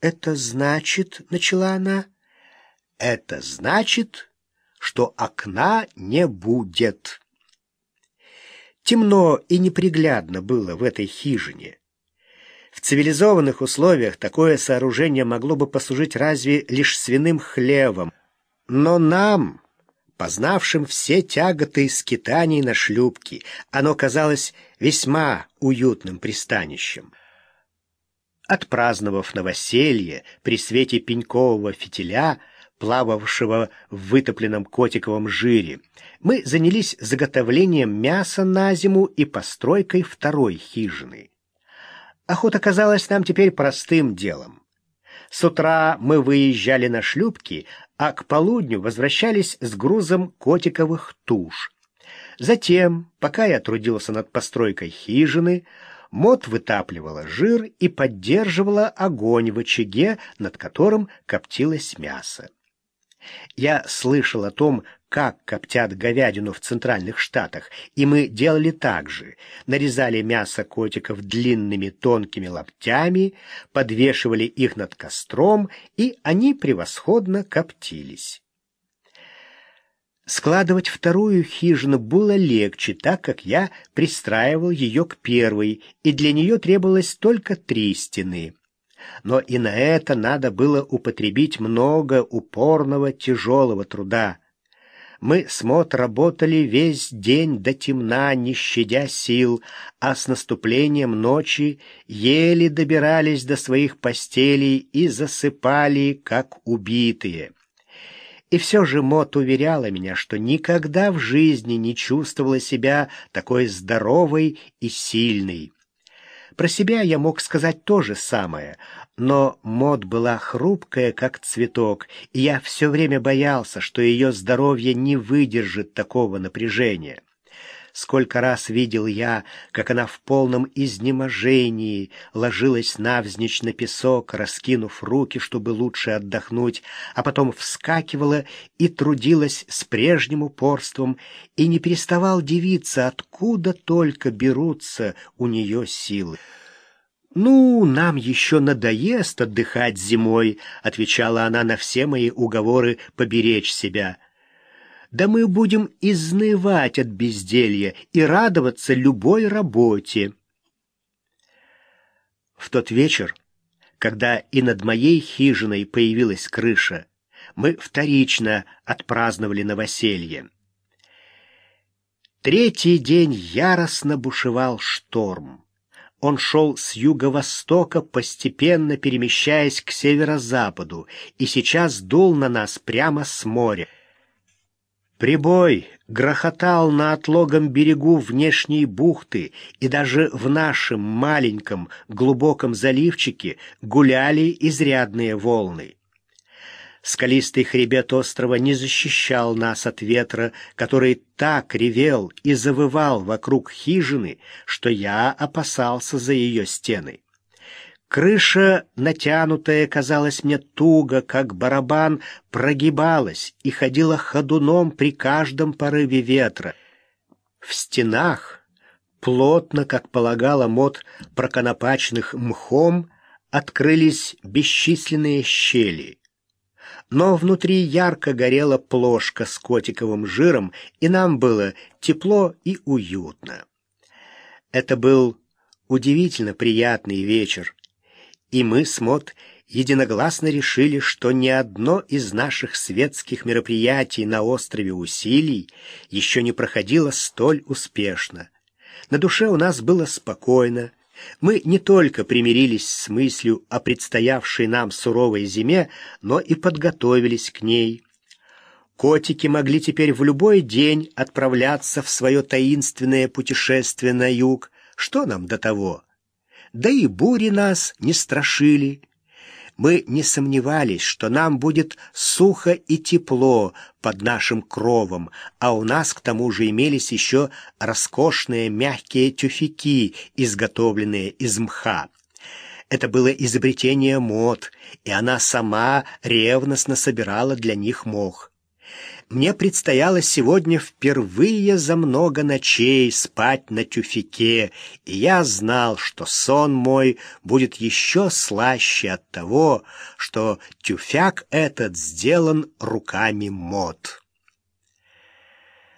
«Это значит...» — начала она. «Это значит, что окна не будет». Темно и неприглядно было в этой хижине. В цивилизованных условиях такое сооружение могло бы послужить разве лишь свиным хлевом. Но нам, познавшим все тяготы скитаний на шлюпке, оно казалось весьма уютным пристанищем. Отпраздновав новоселье при свете пенькового фитиля, плававшего в вытопленном котиковом жире, мы занялись заготовлением мяса на зиму и постройкой второй хижины. Охота казалась нам теперь простым делом. С утра мы выезжали на шлюпки, а к полудню возвращались с грузом котиковых туш. Затем, пока я трудился над постройкой хижины, Мот вытапливала жир и поддерживала огонь в очаге, над которым коптилось мясо. Я слышал о том, как коптят говядину в центральных штатах, и мы делали так же. Нарезали мясо котиков длинными тонкими локтями, подвешивали их над костром, и они превосходно коптились. Складывать вторую хижину было легче, так как я пристраивал ее к первой, и для нее требовалось только три стены но и на это надо было употребить много упорного тяжелого труда. Мы с Мот работали весь день до темна, не щадя сил, а с наступлением ночи еле добирались до своих постелей и засыпали, как убитые. И все же Мот уверяла меня, что никогда в жизни не чувствовала себя такой здоровой и сильной. Про себя я мог сказать то же самое, но Мод была хрупкая, как цветок, и я все время боялся, что ее здоровье не выдержит такого напряжения. Сколько раз видел я, как она в полном изнеможении ложилась навзничь на песок, раскинув руки, чтобы лучше отдохнуть, а потом вскакивала и трудилась с прежним упорством, и не переставал дивиться, откуда только берутся у нее силы. «Ну, нам еще надоест отдыхать зимой», — отвечала она на все мои уговоры поберечь себя да мы будем изнывать от безделья и радоваться любой работе. В тот вечер, когда и над моей хижиной появилась крыша, мы вторично отпраздновали новоселье. Третий день яростно бушевал шторм. Он шел с юго-востока, постепенно перемещаясь к северо-западу, и сейчас дул на нас прямо с моря. Прибой грохотал на отлогом берегу внешней бухты, и даже в нашем маленьком глубоком заливчике гуляли изрядные волны. Скалистый хребет острова не защищал нас от ветра, который так ревел и завывал вокруг хижины, что я опасался за ее стены. Крыша, натянутая, казалась мне туго, как барабан, прогибалась и ходила ходуном при каждом порыве ветра. В стенах, плотно, как полагала мод проконопачных мхом, открылись бесчисленные щели. Но внутри ярко горела плошка с котиковым жиром, и нам было тепло и уютно. Это был удивительно приятный вечер, и мы с Мот единогласно решили, что ни одно из наших светских мероприятий на острове Усилий еще не проходило столь успешно. На душе у нас было спокойно. Мы не только примирились с мыслью о предстоявшей нам суровой зиме, но и подготовились к ней. Котики могли теперь в любой день отправляться в свое таинственное путешествие на юг. Что нам до того? Да и бури нас не страшили. Мы не сомневались, что нам будет сухо и тепло под нашим кровом, а у нас к тому же имелись еще роскошные мягкие тюфяки, изготовленные из мха. Это было изобретение мод, и она сама ревностно собирала для них мох. Мне предстояло сегодня впервые за много ночей спать на тюфике, и я знал, что сон мой будет еще слаще от того, что тюфяк этот сделан руками мод.